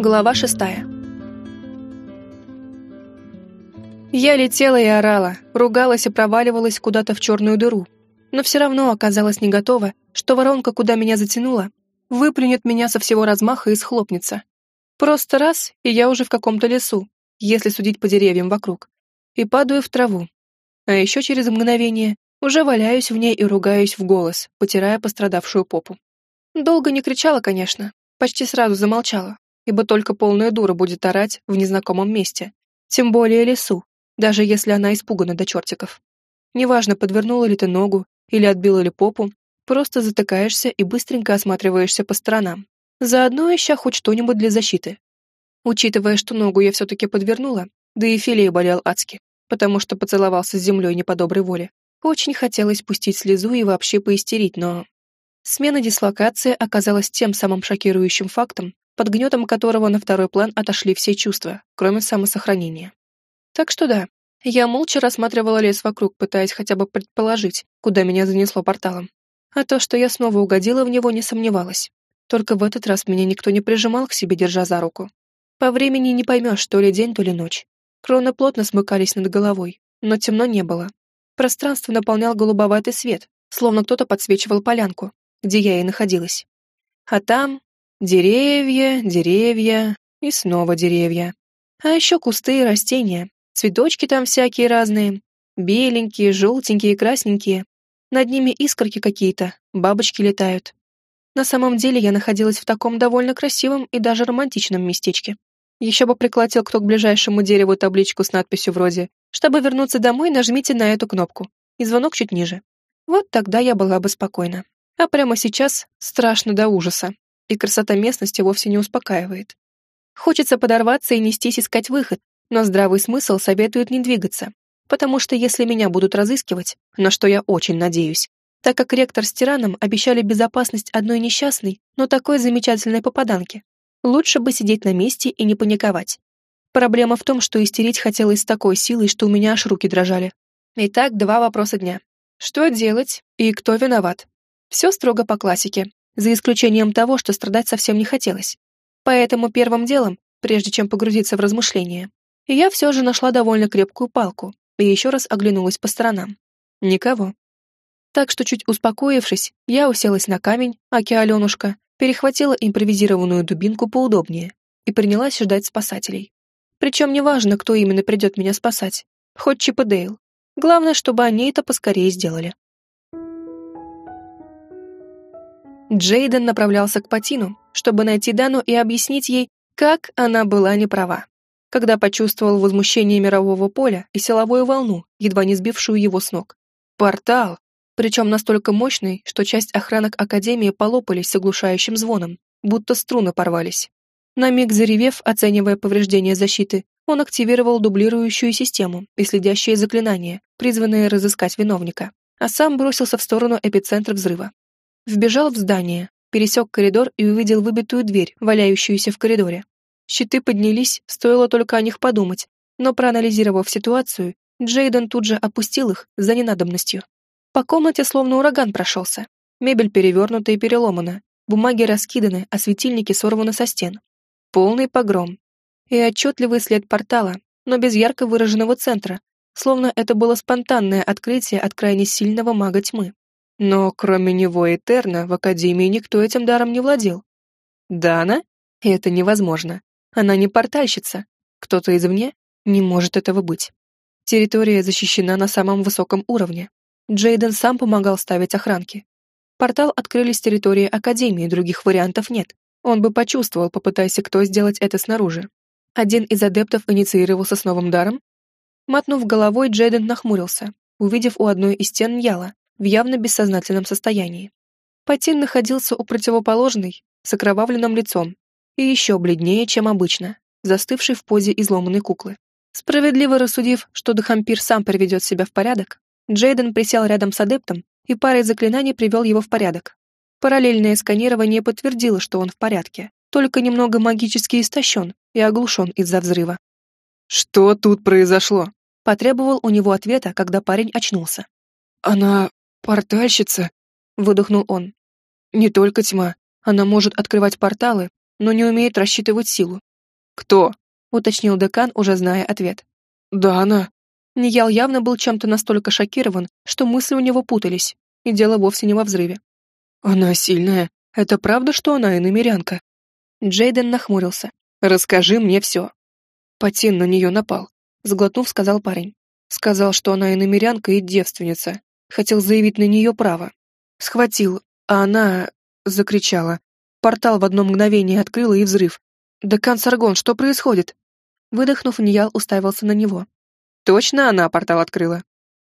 Глава шестая. Я летела и орала, ругалась и проваливалась куда-то в черную дыру, но все равно оказалась не готова, что воронка, куда меня затянула, выплюнет меня со всего размаха и схлопнется. Просто раз, и я уже в каком-то лесу, если судить по деревьям вокруг, и падаю в траву. А еще через мгновение уже валяюсь в ней и ругаюсь в голос, потирая пострадавшую попу. Долго не кричала, конечно, почти сразу замолчала, ибо только полная дура будет орать в незнакомом месте, тем более лесу, даже если она испугана до чертиков. Неважно, подвернула ли ты ногу или отбила ли попу, просто затыкаешься и быстренько осматриваешься по сторонам, заодно ища хоть что-нибудь для защиты. Учитывая, что ногу я все-таки подвернула, да и филей болел адски, потому что поцеловался с землей не по доброй воле, очень хотелось пустить слезу и вообще поистерить, но... Смена дислокации оказалась тем самым шокирующим фактом, под гнетом которого на второй план отошли все чувства, кроме самосохранения. Так что да, я молча рассматривала лес вокруг, пытаясь хотя бы предположить, куда меня занесло порталом. А то, что я снова угодила в него, не сомневалась. Только в этот раз меня никто не прижимал к себе, держа за руку. По времени не поймешь, то ли день, то ли ночь. Кроны плотно смыкались над головой, но темно не было. Пространство наполнял голубоватый свет, словно кто-то подсвечивал полянку, где я и находилась. А там деревья, деревья и снова деревья. А еще кусты и растения, Цветочки там всякие разные. Беленькие, желтенькие, красненькие. Над ними искорки какие-то, бабочки летают. На самом деле я находилась в таком довольно красивом и даже романтичном местечке. Еще бы приколотил кто к ближайшему дереву табличку с надписью вроде «Чтобы вернуться домой, нажмите на эту кнопку» и звонок чуть ниже. Вот тогда я была бы спокойна. А прямо сейчас страшно до ужаса, и красота местности вовсе не успокаивает. Хочется подорваться и нестись искать выход, но здравый смысл советует не двигаться, потому что если меня будут разыскивать, на что я очень надеюсь, так как ректор с тираном обещали безопасность одной несчастной, но такой замечательной попаданки, лучше бы сидеть на месте и не паниковать. Проблема в том, что истерить хотелось с такой силой, что у меня аж руки дрожали. Итак, два вопроса дня. Что делать и кто виноват? Все строго по классике, за исключением того, что страдать совсем не хотелось. Поэтому первым делом, прежде чем погрузиться в размышления, я все же нашла довольно крепкую палку и еще раз оглянулась по сторонам. Никого. Так что, чуть успокоившись, я уселась на камень, аки Аленушка, перехватила импровизированную дубинку поудобнее и принялась ждать спасателей. Причем неважно, кто именно придет меня спасать, хоть Чип и Дейл. Главное, чтобы они это поскорее сделали. Джейден направлялся к Патину, чтобы найти Дану и объяснить ей, как она была неправа когда почувствовал возмущение мирового поля и силовую волну, едва не сбившую его с ног. Портал, причем настолько мощный, что часть охранок Академии полопались с оглушающим звоном, будто струны порвались. На миг заревев, оценивая повреждения защиты, он активировал дублирующую систему и следящие заклинания, призванные разыскать виновника, а сам бросился в сторону эпицентра взрыва. Вбежал в здание, пересек коридор и увидел выбитую дверь, валяющуюся в коридоре. Щиты поднялись, стоило только о них подумать, но проанализировав ситуацию, Джейден тут же опустил их за ненадобностью. По комнате словно ураган прошелся. Мебель перевернута и переломана, бумаги раскиданы, а светильники сорваны со стен. Полный погром. И отчетливый след портала, но без ярко выраженного центра, словно это было спонтанное открытие от крайне сильного мага тьмы. Но кроме него и Терна в Академии никто этим даром не владел. Дана? Это невозможно. Она не портальщица. Кто-то извне? Не может этого быть. Территория защищена на самом высоком уровне. Джейден сам помогал ставить охранки. Портал открыли с территории Академии, других вариантов нет. Он бы почувствовал, попытайся кто сделать это снаружи. Один из адептов инициировался с новым даром? Мотнув головой, Джейден нахмурился, увидев у одной из стен Яла, в явно бессознательном состоянии. Патин находился у противоположной, с окровавленным лицом, и еще бледнее, чем обычно, застывший в позе изломанной куклы. Справедливо рассудив, что Дахампир сам приведет себя в порядок, Джейден присел рядом с адептом и парой заклинаний привел его в порядок. Параллельное сканирование подтвердило, что он в порядке, только немного магически истощен и оглушен из-за взрыва. «Что тут произошло?» Потребовал у него ответа, когда парень очнулся. «Она портальщица», — выдохнул он. «Не только тьма. Она может открывать порталы, но не умеет рассчитывать силу, «Кто?» — уточнил декан, уже зная ответ. «Да она». Ниял явно был чем-то настолько шокирован, что мысли у него путались, и дело вовсе не во взрыве. «Она сильная. Это правда, что она иномерянка?» Джейден нахмурился. «Расскажи мне все». Патин на нее напал. Сглотнув, сказал парень. Сказал, что она иномерянка и девственница. Хотел заявить на нее право. Схватил, а она... закричала. Портал в одно мгновение открыла и взрыв. «Декан Саргон, что происходит?» Выдохнув, Ниял уставился на него. «Точно она портал открыла?»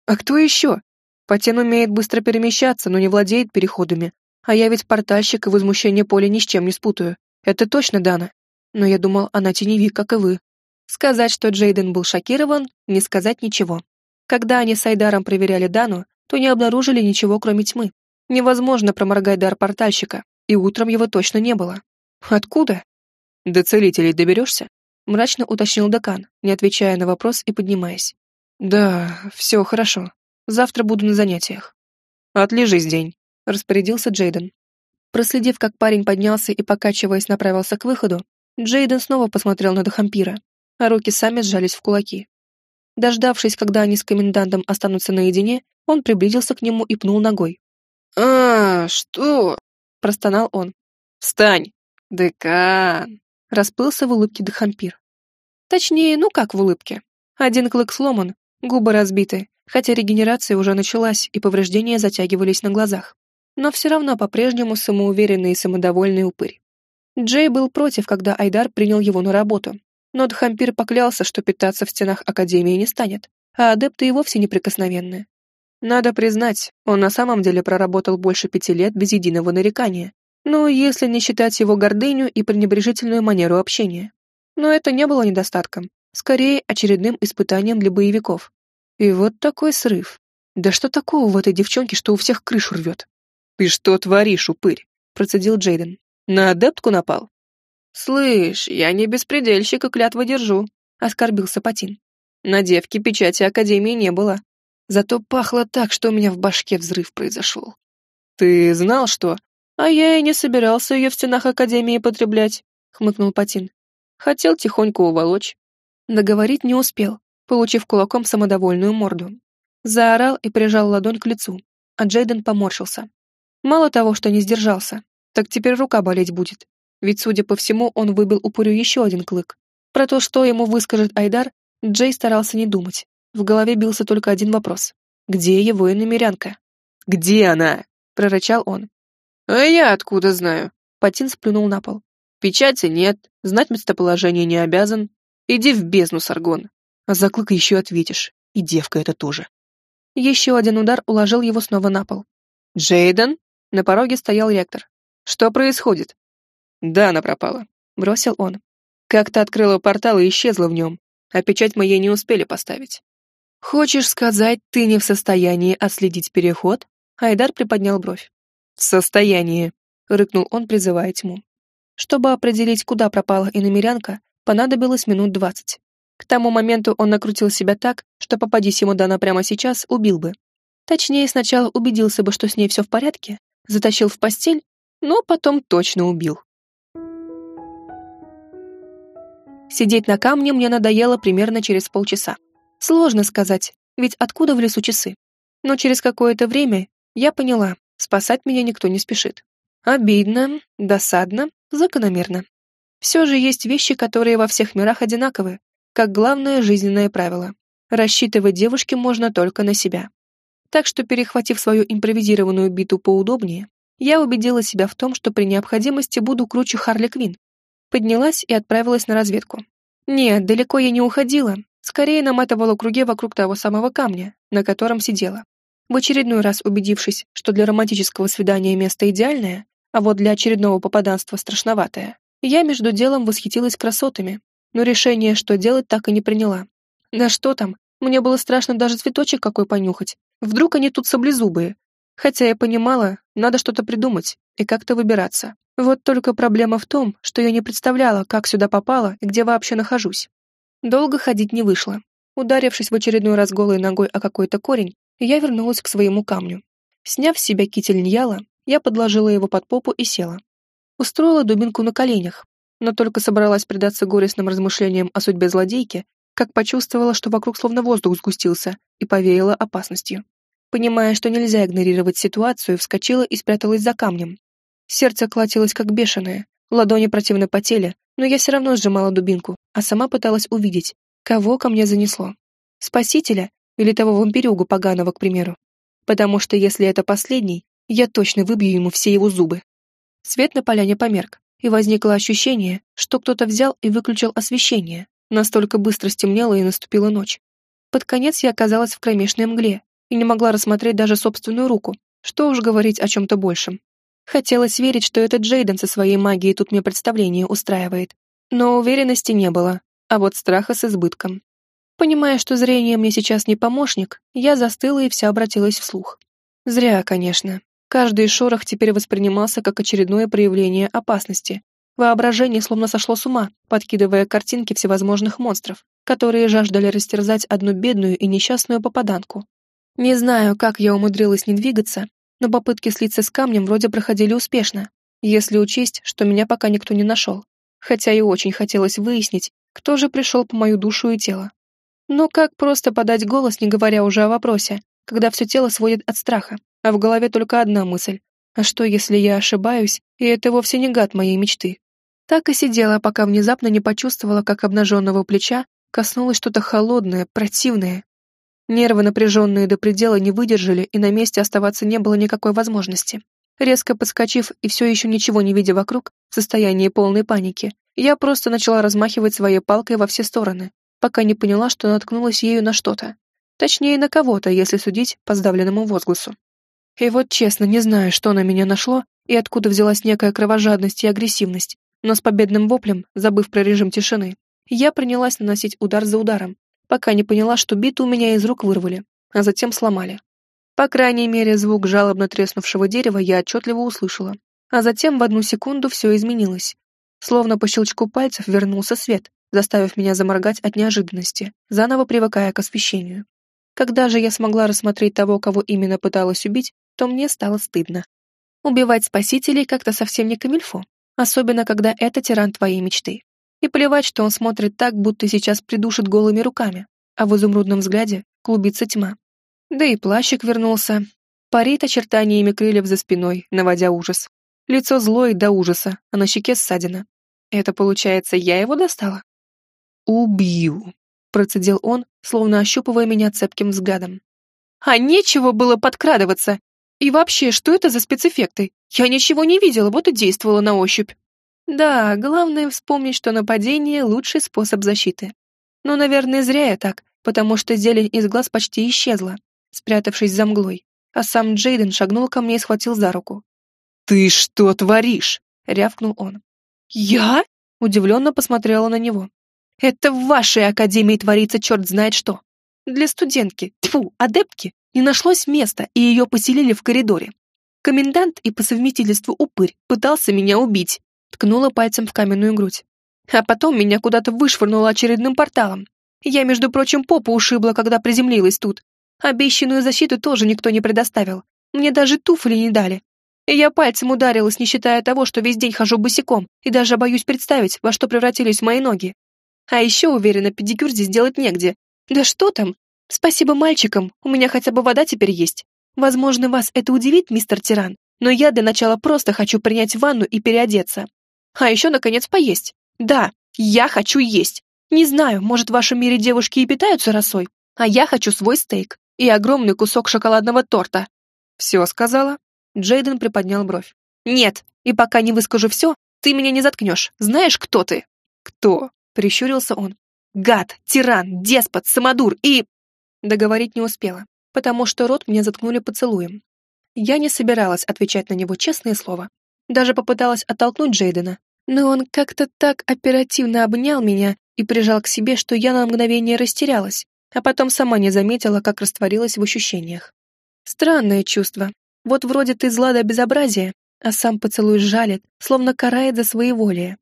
«А кто еще?» Патен умеет быстро перемещаться, но не владеет переходами. А я ведь портальщик и возмущение поля ни с чем не спутаю. Это точно Дана. Но я думал, она теневик, как и вы. Сказать, что Джейден был шокирован, не сказать ничего. Когда они с Айдаром проверяли Дану, то не обнаружили ничего, кроме тьмы. Невозможно проморгать дар портальщика, и утром его точно не было. Откуда? До целителей доберешься? Мрачно уточнил декан, не отвечая на вопрос и поднимаясь. Да, все хорошо. Завтра буду на занятиях. Отлежись день, распорядился Джейден. Проследив, как парень поднялся и, покачиваясь, направился к выходу, Джейден снова посмотрел на Дахампира, а руки сами сжались в кулаки. Дождавшись, когда они с комендантом останутся наедине, он приблизился к нему и пнул ногой. «А, что?» — простонал он. «Встань! Декан!» — расплылся в улыбке Дахампир. Точнее, ну как в улыбке. Один клык сломан, губы разбиты, хотя регенерация уже началась и повреждения затягивались на глазах. Но все равно по-прежнему самоуверенный и самодовольный упырь. Джей был против, когда Айдар принял его на работу, но Дхампир поклялся, что питаться в стенах Академии не станет, а адепты и вовсе неприкосновенны. Надо признать, он на самом деле проработал больше пяти лет без единого нарекания, ну, если не считать его гордыню и пренебрежительную манеру общения. Но это не было недостатком, скорее очередным испытанием для боевиков. И вот такой срыв. Да что такого в этой девчонке, что у всех крышу рвет? «Ты что творишь, упырь?» — процедил Джейден. «На адептку напал?» «Слышь, я не беспредельщик и клятва держу», — оскорбился Патин. На девке печати Академии не было. Зато пахло так, что у меня в башке взрыв произошел. «Ты знал, что...» «А я и не собирался ее в стенах Академии потреблять», — хмыкнул Патин. «Хотел тихонько уволочь». Договорить не успел, получив кулаком самодовольную морду. Заорал и прижал ладонь к лицу, а Джейден поморщился. Мало того, что не сдержался, так теперь рука болеть будет. Ведь, судя по всему, он выбил упырю еще один клык. Про то, что ему выскажет Айдар, Джей старался не думать. В голове бился только один вопрос. Где его иномерянка? «Где она?» — прорычал он. «А я откуда знаю?» Патин сплюнул на пол. «Печати нет, знать местоположение не обязан. Иди в бездну, Саргон. А за клык еще ответишь. И девка это тоже». Еще один удар уложил его снова на пол. «Джейден?» На пороге стоял ректор. «Что происходит?» «Да, она пропала», — бросил он. «Как-то открыла портал и исчезла в нем, а печать мы ей не успели поставить». «Хочешь сказать, ты не в состоянии отследить переход?» Айдар приподнял бровь. «В состоянии», — рыкнул он, призывая тьму. Чтобы определить, куда пропала иномерянка, понадобилось минут двадцать. К тому моменту он накрутил себя так, что попадись ему дана прямо сейчас, убил бы. Точнее, сначала убедился бы, что с ней все в порядке, затащил в постель, но потом точно убил. Сидеть на камне мне надоело примерно через полчаса. Сложно сказать, ведь откуда в лесу часы? Но через какое-то время я поняла, спасать меня никто не спешит. Обидно, досадно, закономерно. Все же есть вещи, которые во всех мирах одинаковы, как главное жизненное правило. Рассчитывать девушке можно только на себя. Так что, перехватив свою импровизированную биту поудобнее, я убедила себя в том, что при необходимости буду круче Харли Квин. Поднялась и отправилась на разведку. Нет, далеко я не уходила, скорее наматывала круги вокруг того самого камня, на котором сидела. В очередной раз убедившись, что для романтического свидания место идеальное, а вот для очередного попаданства страшноватое, я между делом восхитилась красотами, но решение, что делать, так и не приняла. Да что там, мне было страшно даже цветочек какой понюхать. Вдруг они тут саблезубые. Хотя я понимала, надо что-то придумать и как-то выбираться. Вот только проблема в том, что я не представляла, как сюда попала и где вообще нахожусь. Долго ходить не вышло. Ударившись в очередной раз голой ногой о какой-то корень, я вернулась к своему камню. Сняв с себя китель Ньяла, я подложила его под попу и села. Устроила дубинку на коленях, но только собралась предаться горестным размышлениям о судьбе злодейки, как почувствовала, что вокруг словно воздух сгустился и повеяло опасностью. Понимая, что нельзя игнорировать ситуацию, вскочила и спряталась за камнем. Сердце колотилось как бешеное, ладони противно потели, но я все равно сжимала дубинку, а сама пыталась увидеть, кого ко мне занесло. Спасителя или того вампирюгу поганого, к примеру. Потому что если это последний, я точно выбью ему все его зубы. Свет на поляне померк, и возникло ощущение, что кто-то взял и выключил освещение. Настолько быстро стемнело и наступила ночь. Под конец я оказалась в кромешной мгле и не могла рассмотреть даже собственную руку, что уж говорить о чем-то большем. Хотелось верить, что этот Джейден со своей магией тут мне представление устраивает, но уверенности не было, а вот страха с избытком. Понимая, что зрение мне сейчас не помощник, я застыла и вся обратилась вслух. Зря, конечно. Каждый шорох теперь воспринимался как очередное проявление опасности. Воображение словно сошло с ума, подкидывая картинки всевозможных монстров, которые жаждали растерзать одну бедную и несчастную попаданку. Не знаю, как я умудрилась не двигаться, но попытки слиться с камнем вроде проходили успешно, если учесть, что меня пока никто не нашел. Хотя и очень хотелось выяснить, кто же пришел по мою душу и тело. Но как просто подать голос, не говоря уже о вопросе, когда все тело сводит от страха, а в голове только одна мысль. А что, если я ошибаюсь, и это вовсе не гад моей мечты? Так и сидела, пока внезапно не почувствовала, как обнаженного плеча коснулось что-то холодное, противное. Нервы, напряженные до предела, не выдержали, и на месте оставаться не было никакой возможности. Резко подскочив и все еще ничего не видя вокруг, в состоянии полной паники, я просто начала размахивать своей палкой во все стороны, пока не поняла, что наткнулась ею на что-то. Точнее, на кого-то, если судить по сдавленному возгласу. И вот честно, не знаю, что на меня нашло и откуда взялась некая кровожадность и агрессивность, но с победным воплем, забыв про режим тишины, я принялась наносить удар за ударом, пока не поняла, что биту у меня из рук вырвали, а затем сломали. По крайней мере, звук жалобно треснувшего дерева я отчетливо услышала, а затем в одну секунду все изменилось. Словно по щелчку пальцев вернулся свет, заставив меня заморгать от неожиданности, заново привыкая к освещению. Когда же я смогла рассмотреть того, кого именно пыталась убить, то мне стало стыдно. Убивать спасителей как-то совсем не камильфо, особенно когда это тиран твоей мечты. И плевать, что он смотрит так, будто сейчас придушит голыми руками, а в изумрудном взгляде клубится тьма. Да и плащик вернулся. Парит очертаниями крыльев за спиной, наводя ужас. Лицо злое до ужаса, а на щеке ссадина. Это, получается, я его достала? «Убью», — процедил он, словно ощупывая меня цепким взглядом. «А нечего было подкрадываться! И вообще, что это за спецэффекты? Я ничего не видела, вот и действовала на ощупь». Да, главное вспомнить, что нападение — лучший способ защиты. Но, наверное, зря я так, потому что зелень из глаз почти исчезла, спрятавшись за мглой, а сам Джейден шагнул ко мне и схватил за руку. «Ты что творишь?» — рявкнул он. «Я?» — удивленно посмотрела на него. Это в вашей академии творится черт знает что. Для студентки, тьфу, адептки, не нашлось места, и ее поселили в коридоре. Комендант и по совместительству упырь пытался меня убить, ткнула пальцем в каменную грудь. А потом меня куда-то вышвырнуло очередным порталом. Я, между прочим, попу ушибла, когда приземлилась тут. Обещанную защиту тоже никто не предоставил. Мне даже туфли не дали. Я пальцем ударилась, не считая того, что весь день хожу босиком, и даже боюсь представить, во что превратились мои ноги. А еще, уверена, педикюр здесь делать негде. Да что там? Спасибо мальчикам, у меня хотя бы вода теперь есть. Возможно, вас это удивит, мистер Тиран, но я для начала просто хочу принять ванну и переодеться. А еще, наконец, поесть. Да, я хочу есть. Не знаю, может, в вашем мире девушки и питаются росой, а я хочу свой стейк и огромный кусок шоколадного торта. Все сказала? Джейден приподнял бровь. Нет, и пока не выскажу все, ты меня не заткнешь. Знаешь, кто ты? Кто? Прищурился он. «Гад, тиран, деспот, самодур и...» Договорить не успела, потому что рот мне заткнули поцелуем. Я не собиралась отвечать на него честное слово. Даже попыталась оттолкнуть Джейдена, но он как-то так оперативно обнял меня и прижал к себе, что я на мгновение растерялась, а потом сама не заметила, как растворилась в ощущениях. Странное чувство. Вот вроде ты зла до безобразия, а сам поцелуй жалит, словно карает за своеволие.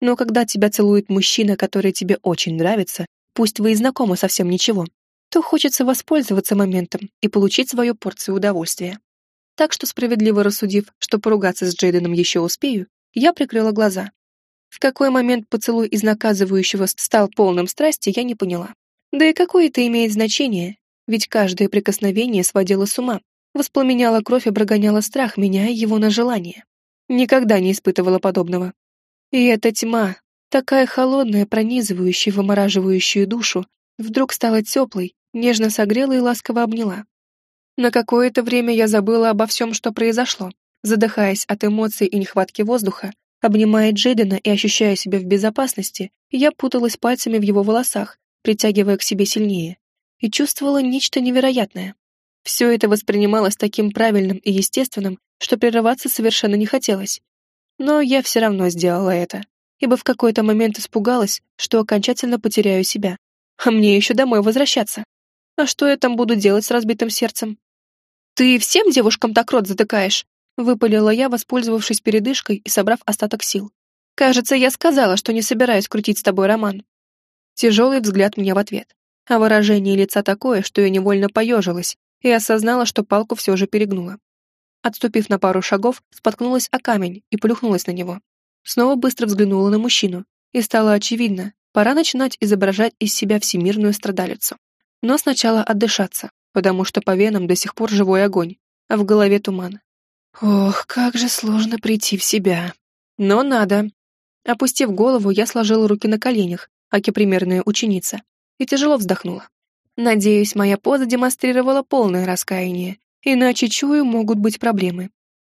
Но когда тебя целует мужчина, который тебе очень нравится, пусть вы и знакомы совсем ничего, то хочется воспользоваться моментом и получить свою порцию удовольствия. Так что, справедливо рассудив, что поругаться с Джейденом еще успею, я прикрыла глаза. В какой момент поцелуй из наказывающего стал полным страсти, я не поняла. Да и какое это имеет значение, ведь каждое прикосновение сводило с ума, воспламеняло кровь и прогоняло страх, меняя его на желание. Никогда не испытывала подобного. И эта тьма, такая холодная, пронизывающая, вымораживающая душу, вдруг стала теплой, нежно согрела и ласково обняла. На какое-то время я забыла обо всем, что произошло, задыхаясь от эмоций и нехватки воздуха, обнимая Джейдена и ощущая себя в безопасности, я путалась пальцами в его волосах, притягивая к себе сильнее, и чувствовала нечто невероятное. Все это воспринималось таким правильным и естественным, что прерываться совершенно не хотелось. Но я все равно сделала это, ибо в какой-то момент испугалась, что окончательно потеряю себя. А мне еще домой возвращаться. А что я там буду делать с разбитым сердцем? «Ты всем девушкам так рот затыкаешь?» — выпалила я, воспользовавшись передышкой и собрав остаток сил. «Кажется, я сказала, что не собираюсь крутить с тобой роман». Тяжелый взгляд мне в ответ, а выражение лица такое, что я невольно поежилась и осознала, что палку все же перегнула. Отступив на пару шагов, споткнулась о камень и плюхнулась на него. Снова быстро взглянула на мужчину, и стало очевидно, пора начинать изображать из себя всемирную страдалицу. Но сначала отдышаться, потому что по венам до сих пор живой огонь, а в голове туман. Ох, как же сложно прийти в себя. Но надо. Опустив голову, я сложила руки на коленях, аки примерная ученица, и тяжело вздохнула. Надеюсь, моя поза демонстрировала полное раскаяние, Иначе, чую, могут быть проблемы.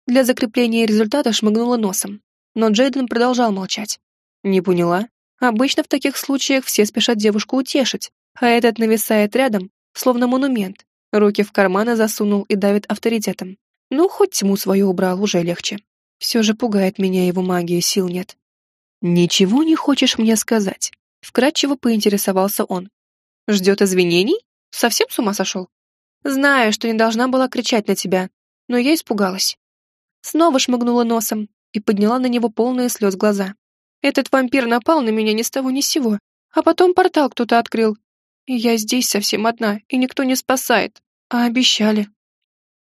Для закрепления результата шмыгнула носом, но Джейден продолжал молчать. Не поняла. Обычно в таких случаях все спешат девушку утешить, а этот нависает рядом, словно монумент, руки в карманы засунул и давит авторитетом. Ну, хоть тьму свою убрал, уже легче. Все же пугает меня его магия, сил нет. «Ничего не хочешь мне сказать?» Вкратчиво поинтересовался он. «Ждет извинений? Совсем с ума сошел?» Знаю, что не должна была кричать на тебя, но я испугалась. Снова шмыгнула носом и подняла на него полные слез глаза. Этот вампир напал на меня ни с того ни с сего, а потом портал кто-то открыл. Я здесь совсем одна, и никто не спасает, а обещали.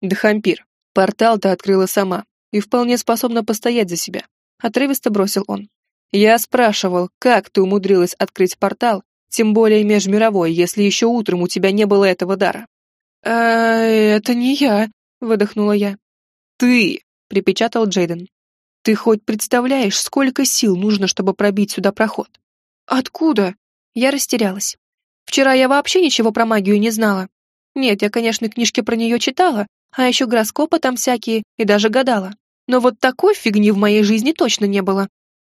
Да хампир, портал ты открыла сама и вполне способна постоять за себя. Отрывисто бросил он. Я спрашивал, как ты умудрилась открыть портал, тем более межмировой, если еще утром у тебя не было этого дара. «Э, это не я», — выдохнула я. «Ты», — припечатал Джейден. «Ты хоть представляешь, сколько сил нужно, чтобы пробить сюда проход?» «Откуда?» Я растерялась. «Вчера я вообще ничего про магию не знала. Нет, я, конечно, книжки про нее читала, а еще гороскопы там всякие и даже гадала. Но вот такой фигни в моей жизни точно не было».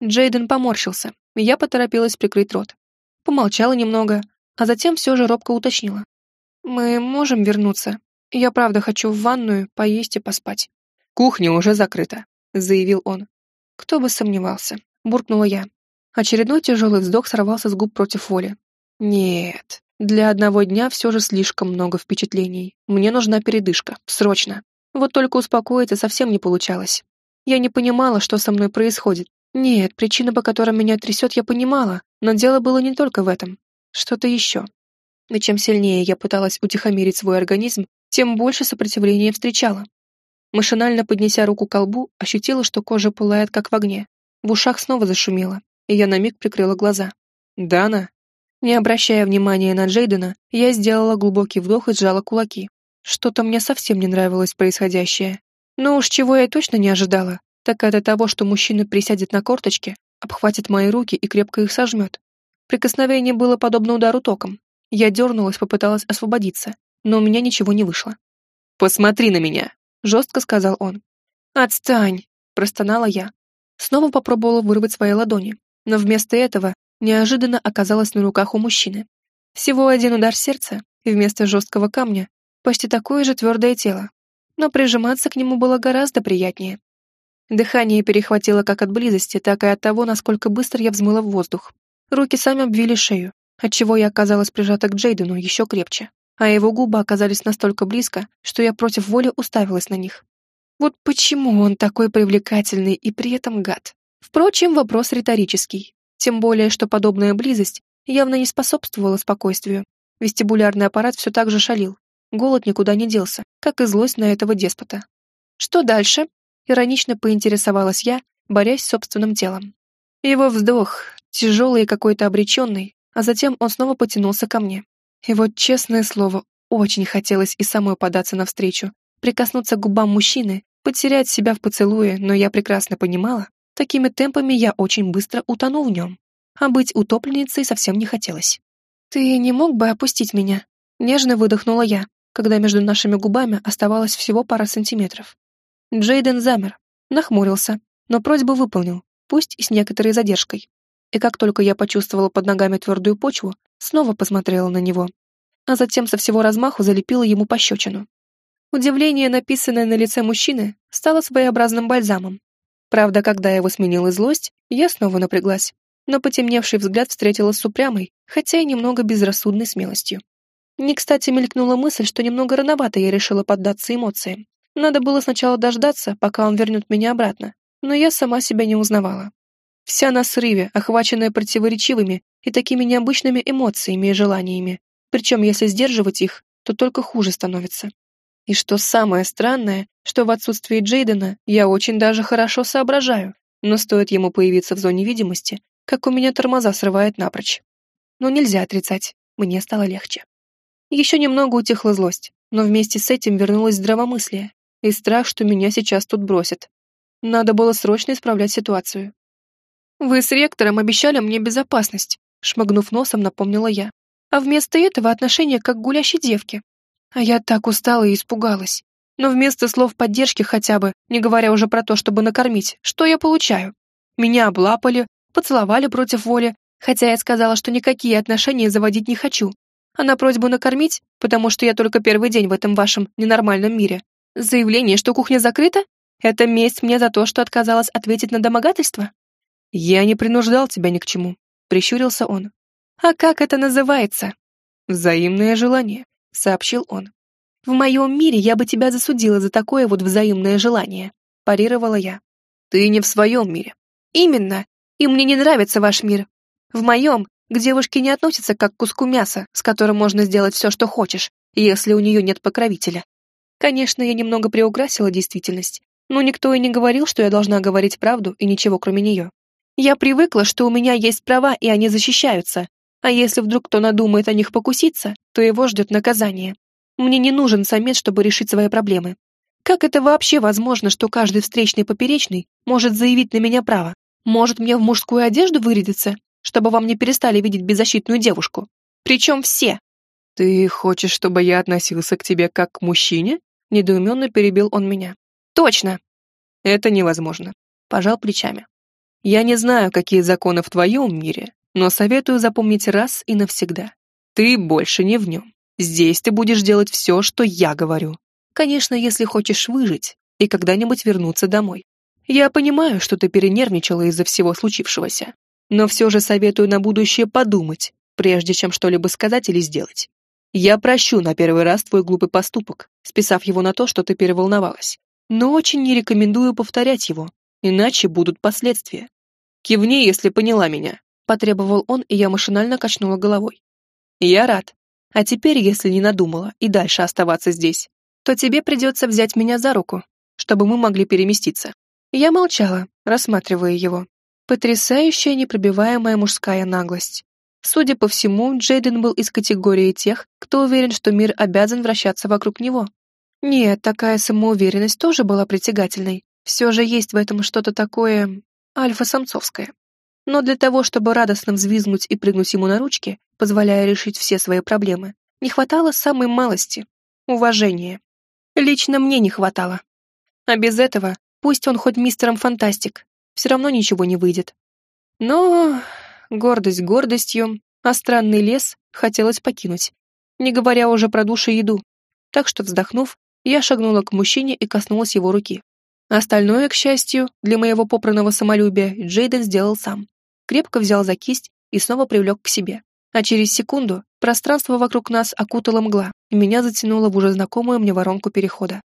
Джейден поморщился, и я поторопилась прикрыть рот. Помолчала немного, а затем все же робко уточнила. «Мы можем вернуться. Я правда хочу в ванную, поесть и поспать». «Кухня уже закрыта», — заявил он. «Кто бы сомневался», — буркнула я. Очередной тяжелый вздох сорвался с губ против воли. «Нет, для одного дня все же слишком много впечатлений. Мне нужна передышка, срочно. Вот только успокоиться совсем не получалось. Я не понимала, что со мной происходит. Нет, причина, по которой меня трясет, я понимала, но дело было не только в этом. Что-то еще. И чем сильнее я пыталась утихомирить свой организм, тем больше сопротивления встречала. Машинально поднеся руку к колбу, ощутила, что кожа пылает, как в огне. В ушах снова зашумело, и я на миг прикрыла глаза. «Дана?» Не обращая внимания на Джейдена, я сделала глубокий вдох и сжала кулаки. Что-то мне совсем не нравилось происходящее. Но уж чего я точно не ожидала, так это того, что мужчина присядет на корточки, обхватит мои руки и крепко их сожмет. Прикосновение было подобно удару током, я дернулась, попыталась освободиться, но у меня ничего не вышло. «Посмотри на меня!» — жестко сказал он. «Отстань!» — простонала я. Снова попробовала вырвать свои ладони, но вместо этого неожиданно оказалась на руках у мужчины. Всего один удар сердца, и вместо жесткого камня почти такое же твердое тело. Но прижиматься к нему было гораздо приятнее. Дыхание перехватило как от близости, так и от того, насколько быстро я взмыла в воздух. Руки сами обвили шею, отчего я оказалась прижата к Джейдену еще крепче, а его губы оказались настолько близко, что я против воли уставилась на них. Вот почему он такой привлекательный и при этом гад? Впрочем, вопрос риторический, тем более, что подобная близость явно не способствовала спокойствию. Вестибулярный аппарат все так же шалил, голод никуда не делся, как и злость на этого деспота. Что дальше? Иронично поинтересовалась я, борясь с собственным телом. Его вздох, тяжелый и какой-то обреченный, а затем он снова потянулся ко мне. И вот, честное слово, очень хотелось и самой податься навстречу, прикоснуться к губам мужчины, потерять себя в поцелуе, но я прекрасно понимала, такими темпами я очень быстро утону в нем, а быть утопленницей совсем не хотелось. «Ты не мог бы опустить меня?» Нежно выдохнула я, когда между нашими губами оставалось всего пара сантиметров. Джейден замер, нахмурился, но просьбу выполнил, пусть и с некоторой задержкой. И как только я почувствовала под ногами твердую почву, снова посмотрела на него, а затем со всего размаху залепила ему пощечину. Удивление, написанное на лице мужчины, стало своеобразным бальзамом. Правда, когда его сменила злость, я снова напряглась, но потемневший взгляд встретила с упрямой, хотя и немного безрассудной смелостью. Не кстати мелькнула мысль, что немного рановато я решила поддаться эмоциям. Надо было сначала дождаться, пока он вернет меня обратно, но я сама себя не узнавала. Вся на срыве, охваченная противоречивыми и такими необычными эмоциями и желаниями, причем если сдерживать их, то только хуже становится. И что самое странное, что в отсутствии Джейдена я очень даже хорошо соображаю, но стоит ему появиться в зоне видимости, как у меня тормоза срывает напрочь. Но нельзя отрицать, мне стало легче. Еще немного утихла злость, но вместе с этим вернулось здравомыслие и страх, что меня сейчас тут бросят. Надо было срочно исправлять ситуацию. «Вы с ректором обещали мне безопасность», шмыгнув носом, напомнила я. «А вместо этого отношение как к гулящей девке. А я так устала и испугалась. Но вместо слов поддержки хотя бы, не говоря уже про то, чтобы накормить, что я получаю? Меня облапали, поцеловали против воли, хотя я сказала, что никакие отношения заводить не хочу. А на просьбу накормить, потому что я только первый день в этом вашем ненормальном мире. Заявление, что кухня закрыта? Это месть мне за то, что отказалась ответить на домогательство? Я не принуждал тебя ни к чему, прищурился он. А как это называется? Взаимное желание сообщил он. «В моем мире я бы тебя засудила за такое вот взаимное желание», – парировала я. «Ты не в своем мире». «Именно. И мне не нравится ваш мир. В моем к девушке не относятся как к куску мяса, с которым можно сделать все, что хочешь, если у нее нет покровителя. Конечно, я немного приукрасила действительность, но никто и не говорил, что я должна говорить правду и ничего кроме нее. Я привыкла, что у меня есть права, и они защищаются, а если вдруг кто надумает о них покуситься, то его ждет наказание. Мне не нужен самец, чтобы решить свои проблемы. Как это вообще возможно, что каждый встречный поперечный может заявить на меня право? Может мне в мужскую одежду вырядиться, чтобы вам не перестали видеть беззащитную девушку? Причем все. Ты хочешь, чтобы я относился к тебе как к мужчине? Недоуменно перебил он меня. Точно. Это невозможно. Пожал плечами. Я не знаю, какие законы в твоем мире, но советую запомнить раз и навсегда. Ты больше не в нем. Здесь ты будешь делать все, что я говорю. Конечно, если хочешь выжить и когда-нибудь вернуться домой. Я понимаю, что ты перенервничала из-за всего случившегося, но все же советую на будущее подумать, прежде чем что-либо сказать или сделать. Я прощу на первый раз твой глупый поступок, списав его на то, что ты переволновалась, но очень не рекомендую повторять его, иначе будут последствия. Кивни, если поняла меня потребовал он, и я машинально качнула головой. «Я рад. А теперь, если не надумала и дальше оставаться здесь, то тебе придется взять меня за руку, чтобы мы могли переместиться». Я молчала, рассматривая его. Потрясающая непробиваемая мужская наглость. Судя по всему, Джейден был из категории тех, кто уверен, что мир обязан вращаться вокруг него. Нет, такая самоуверенность тоже была притягательной. Все же есть в этом что-то такое альфа-самцовское но для того, чтобы радостно взвизгнуть и прыгнуть ему на ручки, позволяя решить все свои проблемы, не хватало самой малости — уважения. Лично мне не хватало. А без этого, пусть он хоть мистером фантастик, все равно ничего не выйдет. Но гордость гордостью, а странный лес хотелось покинуть, не говоря уже про душу и еду. Так что, вздохнув, я шагнула к мужчине и коснулась его руки. Остальное, к счастью, для моего попранного самолюбия Джейден сделал сам крепко взял за кисть и снова привлек к себе. А через секунду пространство вокруг нас окутало мгла, и меня затянуло в уже знакомую мне воронку перехода.